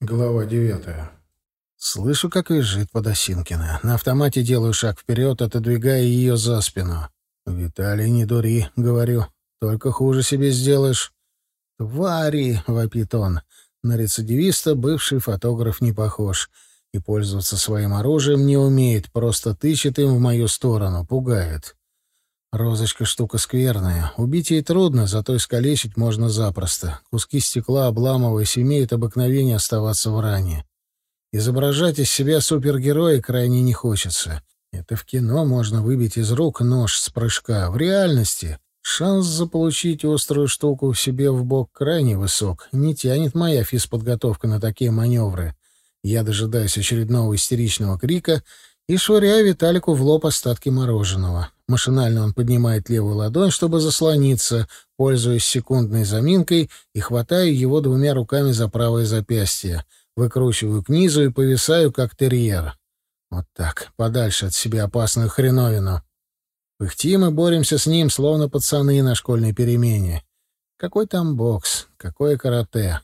Глава девятая. Слышу, как визжит Подосинкина. На автомате делаю шаг вперед, отодвигая ее за спину. «Виталий, не дури», — говорю. «Только хуже себе сделаешь». «Твари!» — вопит он. На рецидивиста бывший фотограф не похож. И пользоваться своим оружием не умеет, просто тычет им в мою сторону, пугает. Розочка штука скверная. Убить ей трудно, зато искалечить можно запросто. Куски стекла, обламываясь, имеют обыкновение оставаться в ране. Изображать из себя супергероя крайне не хочется. Это в кино можно выбить из рук нож с прыжка. В реальности шанс заполучить острую штуку в себе в бок крайне высок. Не тянет моя физподготовка на такие маневры. Я дожидаюсь очередного истеричного крика и швыряю Виталику в лоб остатки мороженого. Машинально он поднимает левую ладонь, чтобы заслониться, пользуясь секундной заминкой, и хватаю его двумя руками за правое запястье. Выкручиваю к низу и повисаю, как терьер. Вот так, подальше от себя опасную хреновину. Пыхтим и боремся с ним, словно пацаны на школьной перемене. Какой там бокс, какое карате.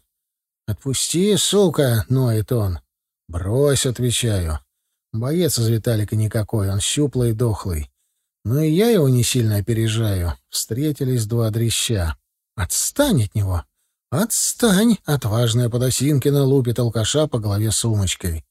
«Отпусти, сука!» — ноет он. «Брось», — отвечаю. Боец из Виталика никакой, он щуплый и дохлый. Но и я его не сильно опережаю. Встретились два дрища. Отстань от него! Отстань! Отважная подосинкина лупит алкаша по голове сумочкой.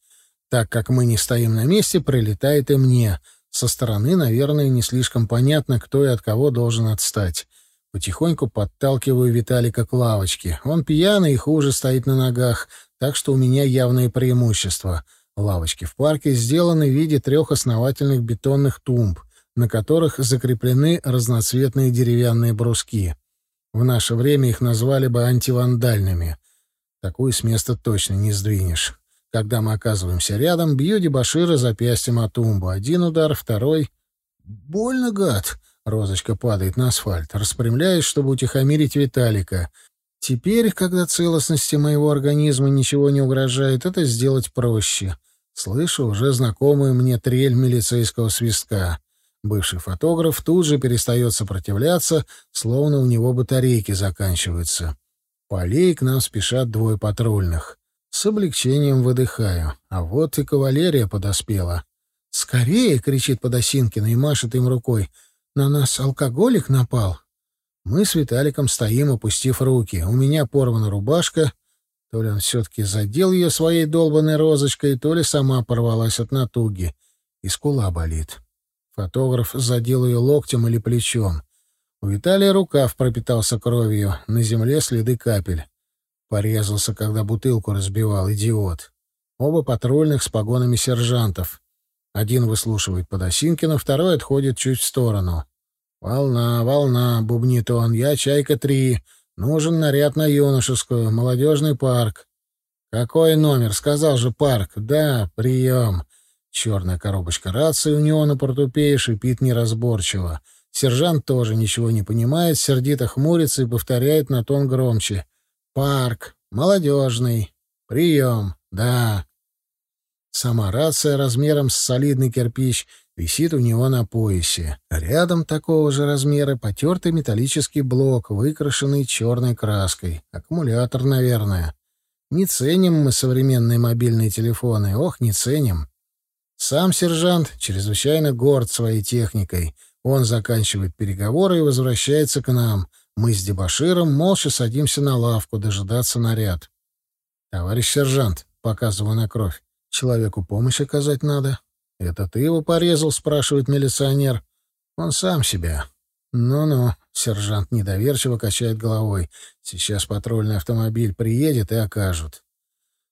Так как мы не стоим на месте, прилетает и мне. Со стороны, наверное, не слишком понятно, кто и от кого должен отстать. Потихоньку подталкиваю Виталика к лавочке. Он пьяный и хуже стоит на ногах, так что у меня явное преимущество. Лавочки в парке сделаны в виде трех основательных бетонных тумб — на которых закреплены разноцветные деревянные бруски. В наше время их назвали бы антивандальными. Такую с места точно не сдвинешь. Когда мы оказываемся рядом, бью дебошира запястьем о тумбу. Один удар, второй. «Больно, гад!» Розочка падает на асфальт. Распрямляюсь, чтобы утихомирить Виталика. Теперь, когда целостности моего организма ничего не угрожает, это сделать проще. Слышу уже знакомую мне трель милицейского свистка. Бывший фотограф тут же перестает сопротивляться, словно у него батарейки заканчиваются. По аллее к нам спешат двое патрульных. С облегчением выдыхаю. А вот и кавалерия подоспела. «Скорее!» — кричит Подосинкина и машет им рукой. «На нас алкоголик напал!» Мы с Виталиком стоим, опустив руки. У меня порвана рубашка. То ли он все-таки задел ее своей долбанной розочкой, то ли сама порвалась от натуги. И скула болит. Фотограф задел ее локтем или плечом. У Виталия рукав пропитался кровью, на земле следы капель. Порезался, когда бутылку разбивал, идиот. Оба патрульных с погонами сержантов. Один выслушивает Подосинкина, второй отходит чуть в сторону. «Волна, волна», — бубнит он, — «я Чайка-3. Нужен наряд на юношескую, молодежный парк». «Какой номер? Сказал же парк. Да, прием. Черная коробочка рации у него на портупее шипит неразборчиво. Сержант тоже ничего не понимает, сердито хмурится и повторяет на тон громче. «Парк. Молодежный. Прием. Да». Сама рация размером с солидный кирпич висит у него на поясе. Рядом такого же размера потертый металлический блок, выкрашенный черной краской. Аккумулятор, наверное. Не ценим мы современные мобильные телефоны. Ох, не ценим. Сам сержант чрезвычайно горд своей техникой. Он заканчивает переговоры и возвращается к нам. Мы с дебоширом молча садимся на лавку дожидаться наряд. «Товарищ сержант», — показываю на кровь, — «человеку помощь оказать надо». «Это ты его порезал?» — спрашивает милиционер. «Он сам себя». «Ну-ну», — сержант недоверчиво качает головой. «Сейчас патрульный автомобиль приедет и окажут».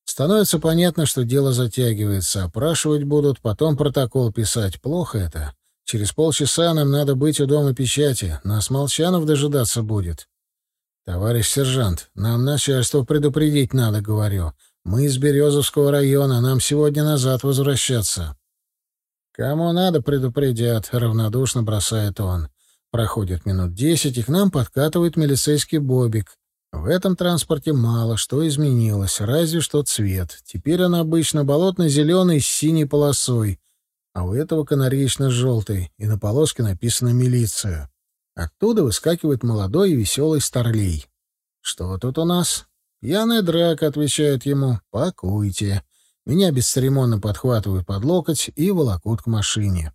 Становится понятно, что дело затягивается. Опрашивать будут, потом протокол писать. Плохо это. Через полчаса нам надо быть у дома печати. Нас Молчанов дожидаться будет. Товарищ сержант, нам начальство предупредить надо, говорю. Мы из Березовского района, нам сегодня назад возвращаться. Кому надо, предупредят, равнодушно бросает он. Проходит минут десять, и к нам подкатывает милицейский бобик. В этом транспорте мало что изменилось, разве что цвет. Теперь он обычно болотно-зеленый с синей полосой, а у этого канареечно-желтый, и на полоске написано «Милиция». Оттуда выскакивает молодой и веселый старлей. Что тут у нас? «Пьяная драка», — отвечают ему. «Пакуйте». Меня бесцеремонно подхватывают под локоть и волокут к машине.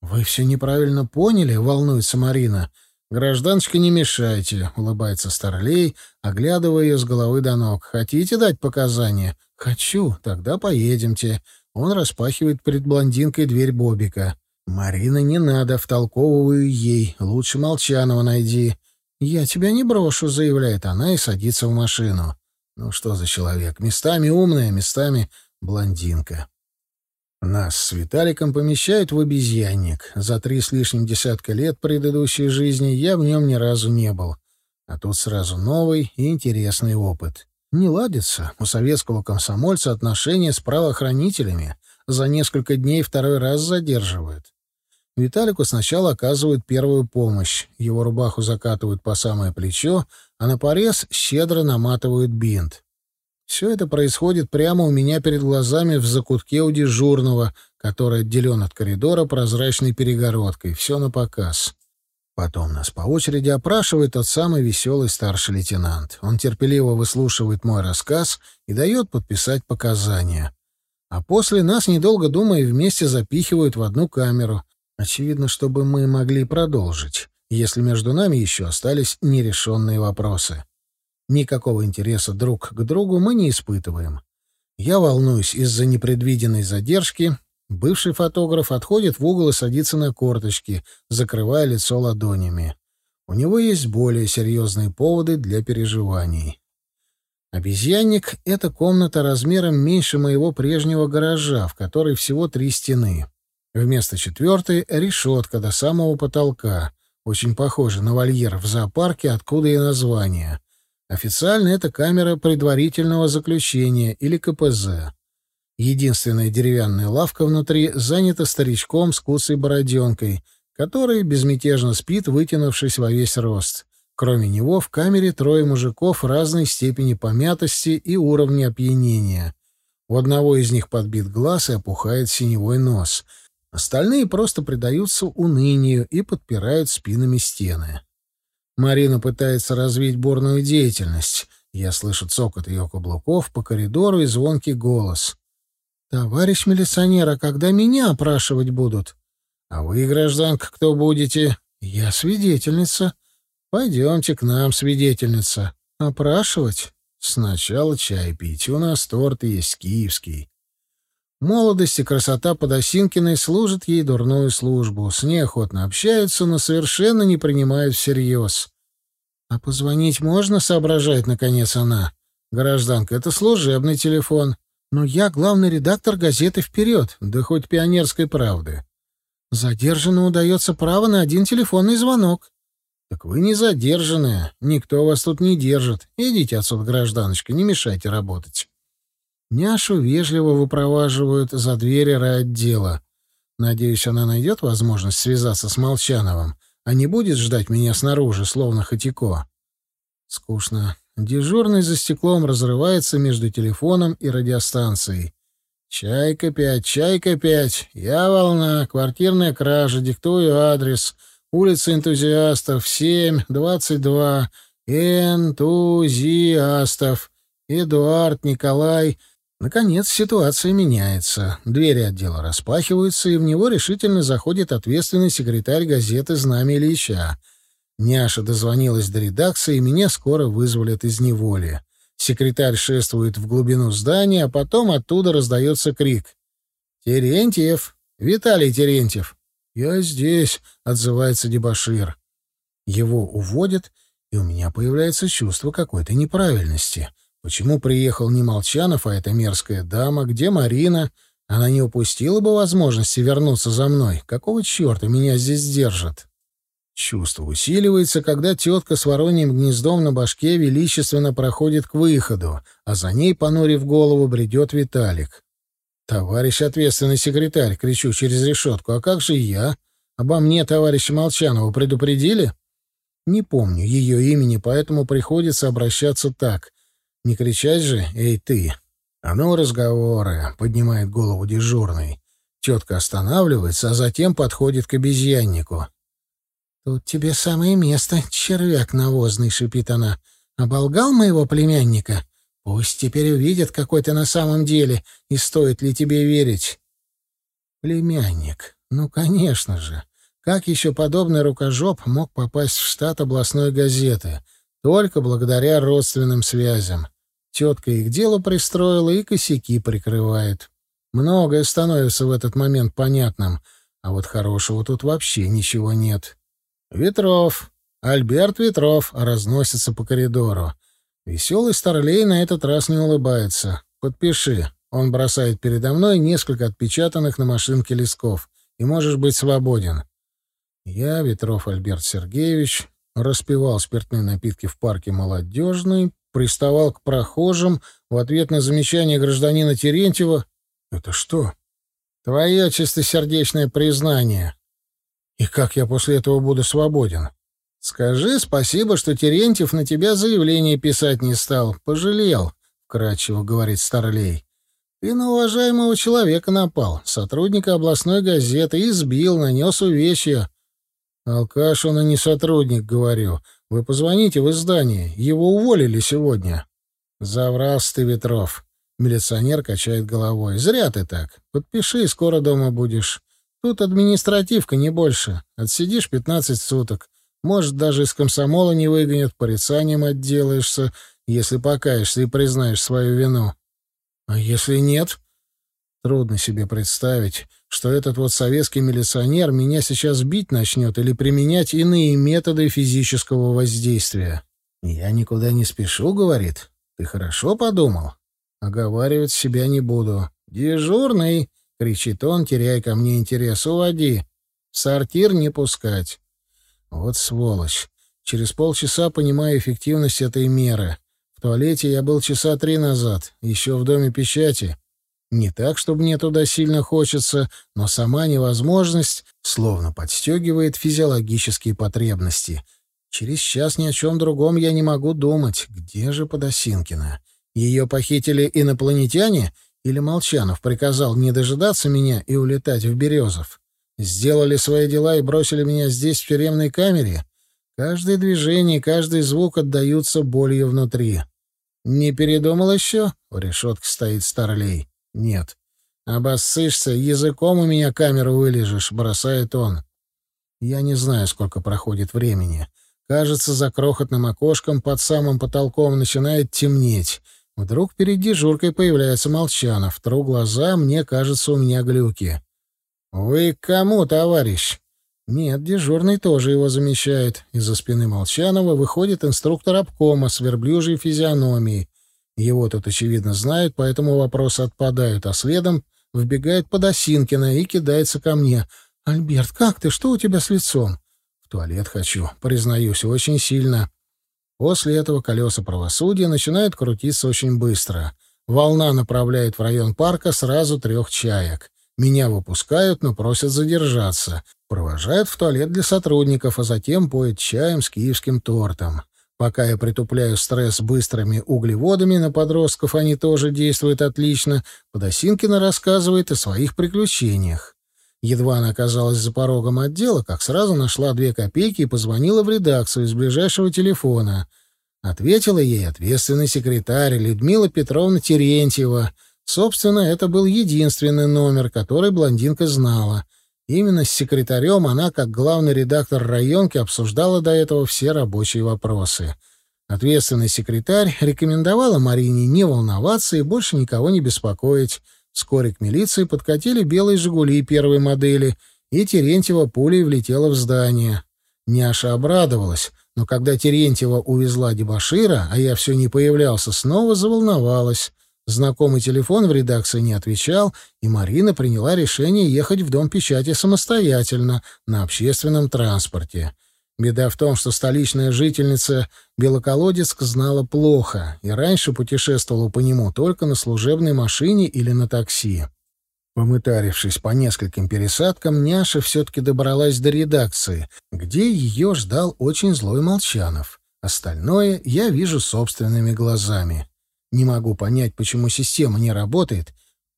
«Вы все неправильно поняли?» — волнуется Марина. «Гражданочка, не мешайте», — улыбается Старлей, оглядывая ее с головы до ног. «Хотите дать показания?» «Хочу. Тогда поедемте». Он распахивает перед блондинкой дверь Бобика. «Марина, не надо, втолковываю ей. Лучше Молчанова найди». «Я тебя не брошу», — заявляет она и садится в машину. Ну что за человек? Местами умная, местами блондинка. Нас с Виталиком помещают в обезьянник. За три с лишним десятка лет предыдущей жизни я в нем ни разу не был. А тут сразу новый и интересный опыт. Не ладится у советского комсомольца отношения с правоохранителями. За несколько дней второй раз задерживают. Виталику сначала оказывают первую помощь. Его рубаху закатывают по самое плечо, а на порез щедро наматывают бинт. Все это происходит прямо у меня перед глазами в закутке у дежурного, который отделен от коридора прозрачной перегородкой. Все на показ. Потом нас по очереди опрашивает тот самый веселый старший лейтенант. Он терпеливо выслушивает мой рассказ и дает подписать показания. А после нас, недолго думая, вместе запихивают в одну камеру. Очевидно, чтобы мы могли продолжить если между нами еще остались нерешенные вопросы. Никакого интереса друг к другу мы не испытываем. Я волнуюсь из-за непредвиденной задержки. Бывший фотограф отходит в угол и садится на корточки, закрывая лицо ладонями. У него есть более серьезные поводы для переживаний. Обезьянник — это комната размером меньше моего прежнего гаража, в которой всего три стены. Вместо четвертой — решетка до самого потолка. Очень похоже на вольер в зоопарке, откуда и название. Официально это камера предварительного заключения или КПЗ. Единственная деревянная лавка внутри занята старичком с куцей бороденкой, который безмятежно спит, вытянувшись во весь рост. Кроме него в камере трое мужиков разной степени помятости и уровня опьянения. У одного из них подбит глаз и опухает синевой нос — Остальные просто предаются унынию и подпирают спинами стены. Марина пытается развить бурную деятельность. Я слышу цокот ее каблуков по коридору и звонкий голос. «Товарищ милиционер, а когда меня опрашивать будут?» «А вы, гражданка, кто будете?» «Я свидетельница». «Пойдемте к нам, свидетельница». «Опрашивать?» «Сначала чай пить. У нас торт есть киевский». Молодость и красота Подосинкиной служат ей дурную службу. С ней охотно общаются, но совершенно не принимают всерьез. «А позвонить можно?» — соображает, наконец, она. «Гражданка, это служебный телефон. Но я главный редактор газеты «Вперед», да хоть «Пионерской правды». Задержанному удается право на один телефонный звонок. «Так вы не задержанная. Никто вас тут не держит. Идите отсюда, гражданочка, не мешайте работать». Няшу вежливо выпроваживают за двери райотдела. Надеюсь, она найдет возможность связаться с Молчановым, а не будет ждать меня снаружи, словно Хатико. Скучно. Дежурный за стеклом разрывается между телефоном и радиостанцией. «Чайка пять, чайка пять. Я волна, квартирная кража, диктую адрес. Улица энтузиастов, семь, двадцать два. Энтузиастов. Эдуард, Николай, Наконец ситуация меняется. Двери отдела распахиваются, и в него решительно заходит ответственный секретарь газеты «Знамя Ильича». Няша дозвонилась до редакции, и меня скоро вызволят из неволи. Секретарь шествует в глубину здания, а потом оттуда раздается крик. «Терентьев! Виталий Терентьев!» «Я здесь!» — отзывается дебошир. Его уводят, и у меня появляется чувство какой-то неправильности. Почему приехал не Молчанов, а эта мерзкая дама? Где Марина? Она не упустила бы возможности вернуться за мной. Какого черта меня здесь держат? Чувство усиливается, когда тетка с вороньим гнездом на башке величественно проходит к выходу, а за ней, понурив голову, бредет Виталик. «Товарищ ответственный секретарь!» — кричу через решетку. «А как же я? Обо мне товарища Молчанова предупредили?» Не помню ее имени, поэтому приходится обращаться так. Не кричать же, эй ты. А ну, разговоры, поднимает голову дежурный. Тетка останавливается, а затем подходит к обезьяннику. «Тут тебе самое место, червяк навозный», — шипит она. «Оболгал моего племянника? Пусть теперь увидят, какой ты на самом деле, и стоит ли тебе верить. Племянник. Ну, конечно же. Как еще подобный рукожоп мог попасть в штат областной газеты? Только благодаря родственным связям. Тетка их дело пристроила и косяки прикрывает. Многое становится в этот момент понятным, а вот хорошего тут вообще ничего нет. Ветров. Альберт Ветров разносится по коридору. Веселый старлей на этот раз не улыбается. «Подпиши». Он бросает передо мной несколько отпечатанных на машинке листков. «И можешь быть свободен». Я, Ветров Альберт Сергеевич, распивал спиртные напитки в парке «Молодежный», приставал к прохожим в ответ на замечание гражданина Терентьева. «Это что?» «Твое чистосердечное признание». «И как я после этого буду свободен?» «Скажи спасибо, что Терентьев на тебя заявление писать не стал. Пожалел», — вкратчиво говорит Старлей. «Ты на уважаемого человека напал, сотрудника областной газеты, избил, нанес увечья. Алкаш он и не сотрудник, говорю. Вы позвоните в издание. Его уволили сегодня. Заврался ты, Ветров. Милиционер качает головой. Зря ты так. Подпиши, скоро дома будешь. Тут административка, не больше. Отсидишь пятнадцать суток. Может, даже из комсомола не выгонят, порицанием отделаешься, если покаешься и признаешь свою вину. А если нет? Трудно себе представить, что этот вот советский милиционер меня сейчас бить начнет или применять иные методы физического воздействия. «Я никуда не спешу», — говорит. «Ты хорошо подумал?» Оговаривать себя не буду. «Дежурный!» — кричит он, теряя ко мне интерес. «Уводи! Сортир не пускать!» Вот сволочь. Через полчаса понимаю эффективность этой меры. В туалете я был часа три назад, еще в доме печати. Не так, чтобы мне туда сильно хочется, но сама невозможность словно подстегивает физиологические потребности. Через час ни о чем другом я не могу думать. Где же Подосинкина? Ее похитили инопланетяне? Или Молчанов приказал не дожидаться меня и улетать в Березов? Сделали свои дела и бросили меня здесь, в тюремной камере? Каждое движение, каждый звук отдаются болью внутри. «Не передумал еще?» — у решетки стоит Старлей. Нет. Обоссышься, языком у меня камеру вылежешь, бросает он. Я не знаю, сколько проходит времени. Кажется, за крохотным окошком под самым потолком начинает темнеть. Вдруг перед дежуркой появляется Молчанов. Тру глаза, мне кажется, у меня глюки. «Вы к кому, товарищ?» Нет, дежурный тоже его замещает. Из-за спины Молчанова выходит инструктор обкома с верблюжьей физиономией. Его тут, очевидно, знают, поэтому вопросы отпадают, а следом вбегает Подосинкина и кидается ко мне. «Альберт, как ты? Что у тебя с лицом?» «В туалет хочу, признаюсь, очень сильно». После этого колеса правосудия начинают крутиться очень быстро. Волна направляет в район парка сразу трех чаек. Меня выпускают, но просят задержаться. Провожают в туалет для сотрудников, а затем поют чаем с киевским тортом. Пока я притупляю стресс быстрыми углеводами, на подростков они тоже действуют отлично, Подосинкина рассказывает о своих приключениях. Едва она оказалась за порогом отдела, как сразу нашла две копейки и позвонила в редакцию из ближайшего телефона. Ответила ей ответственный секретарь Людмила Петровна Терентьева. Собственно, это был единственный номер, который блондинка знала — Именно с секретарем она, как главный редактор районки, обсуждала до этого все рабочие вопросы. Ответственный секретарь рекомендовала Марине не волноваться и больше никого не беспокоить. Вскоре к милиции подкатили белые «Жигули» первой модели, и Терентьева пулей влетела в здание. Няша обрадовалась, но когда Терентьева увезла дебошира, а я все не появлялся, снова заволновалась. Знакомый телефон в редакции не отвечал, и Марина приняла решение ехать в Дом печати самостоятельно, на общественном транспорте. Беда в том, что столичная жительница Белоколодецк знала плохо и раньше путешествовала по нему только на служебной машине или на такси. Помытарившись по нескольким пересадкам, Няша все-таки добралась до редакции, где ее ждал очень злой Молчанов. Остальное я вижу собственными глазами. Не могу понять, почему система не работает,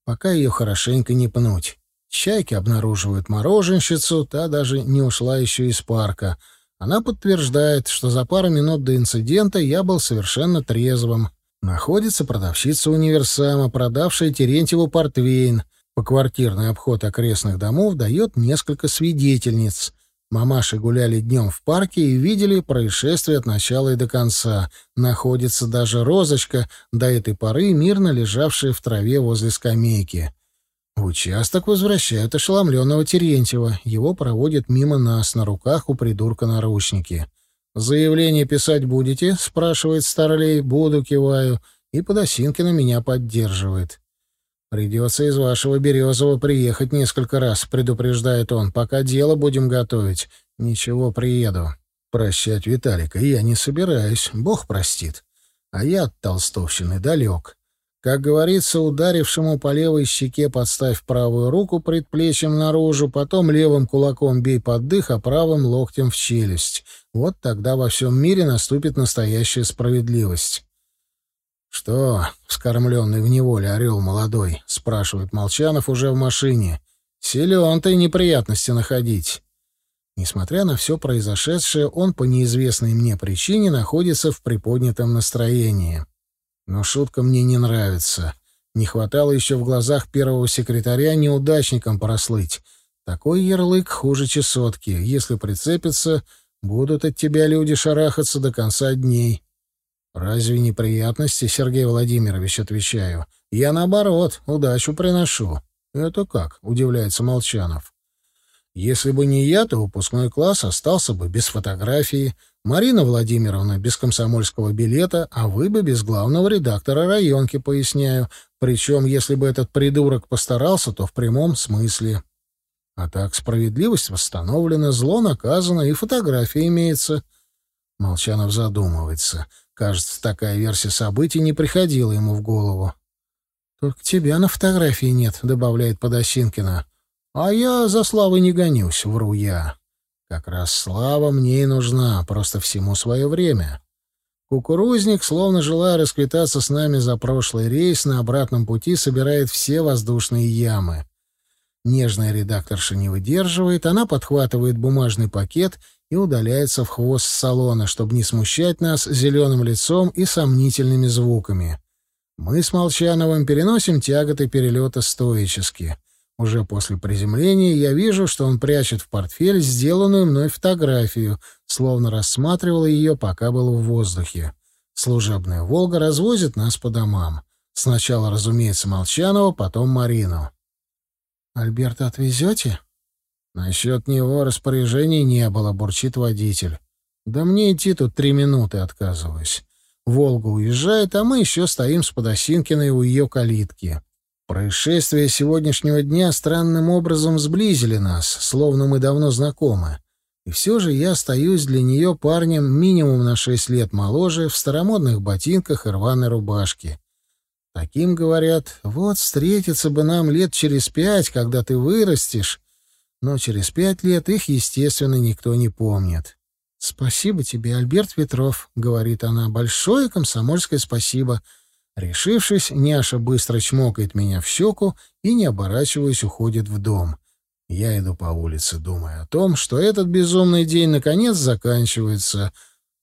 пока ее хорошенько не пнуть. Чайки обнаруживают мороженщицу, та даже не ушла еще из парка. Она подтверждает, что за пару минут до инцидента я был совершенно трезвым. Находится продавщица универсама, продавшая Терентьеву портвейн. Поквартирный обход окрестных домов дает несколько свидетельниц. Мамаши гуляли днем в парке и видели происшествие от начала и до конца. Находится даже розочка, до этой поры мирно лежавшая в траве возле скамейки. В участок возвращают ошеломленного Терентьева. Его проводят мимо нас, на руках у придурка наручники. «Заявление писать будете?» — спрашивает Старлей. «Буду», — киваю. И Подосинкина меня поддерживает. «Придется из вашего Березова приехать несколько раз», — предупреждает он. «Пока дело будем готовить. Ничего, приеду. Прощать Виталика я не собираюсь, Бог простит. А я от толстовщины далек. Как говорится, ударившему по левой щеке подставь правую руку предплечьем наружу, потом левым кулаком бей под дых, а правым локтем в челюсть. Вот тогда во всем мире наступит настоящая справедливость. «Что, вскормленный в неволе орел молодой?» — спрашивает Молчанов уже в машине. «Силен ты неприятности находить». Несмотря на все произошедшее, он по неизвестной мне причине находится в приподнятом настроении. Но шутка мне не нравится. Не хватало еще в глазах первого секретаря неудачником прослыть. Такой ярлык хуже чесотки. Если прицепиться, будут от тебя люди шарахаться до конца дней. Разве неприятности, Сергей Владимирович, отвечаю. Я наоборот, удачу приношу. Это как? Удивляется Молчанов. Если бы не я, то выпускной класс остался бы без фотографии, Марина Владимировна без комсомольского билета, а вы бы без главного редактора районки, поясняю. Причем, если бы этот придурок постарался, то в прямом смысле. А так справедливость восстановлена, зло наказано и фотография имеется. Молчанов задумывается. Кажется, такая версия событий не приходила ему в голову. «Только тебя на фотографии нет», — добавляет Подосинкина. «А я за славой не гонюсь, вру я». Как раз слава мне и нужна, просто всему свое время. Кукурузник, словно желая расквитаться с нами за прошлый рейс, на обратном пути собирает все воздушные ямы. Нежная редакторша не выдерживает, она подхватывает бумажный пакет и удаляется в хвост салона, чтобы не смущать нас зеленым лицом и сомнительными звуками. Мы с Молчановым переносим тяготы перелета стоически — уже после приземления я вижу, что он прячет в портфель сделанную мной фотографию, словно рассматривал ее, пока был в воздухе. Служебная «Волга» развозит нас по домам. Сначала, разумеется, Молчанова, потом Марину. «Альберта отвезете?» «Насчет него распоряжений не было», — бурчит водитель. «Да мне идти тут три минуты, отказываюсь. Волга уезжает, а мы еще стоим с Подосинкиной у ее калитки. Происшествия сегодняшнего дня странным образом сблизили нас, словно мы давно знакомы. И все же я остаюсь для нее парнем минимум на шесть лет моложе, в старомодных ботинках и рваной рубашке. Таким говорят, вот встретиться бы нам лет через пять, когда ты вырастешь. Но через пять лет их, естественно, никто не помнит. «Спасибо тебе, Альберт Ветров», — говорит она, — «большое комсомольское спасибо». Решившись, Няша быстро чмокает меня в щеку и, не оборачиваясь, уходит в дом. Я иду по улице, думая о том, что этот безумный день наконец заканчивается,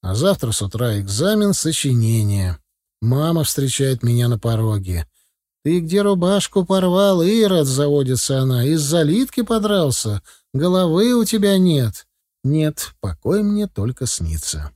а завтра с утра экзамен сочинения. Мама встречает меня на пороге. «Ты где рубашку порвал, Ирод?» — заводится она. «Из-за литки подрался? Головы у тебя нет?» «Нет, покой мне только снится».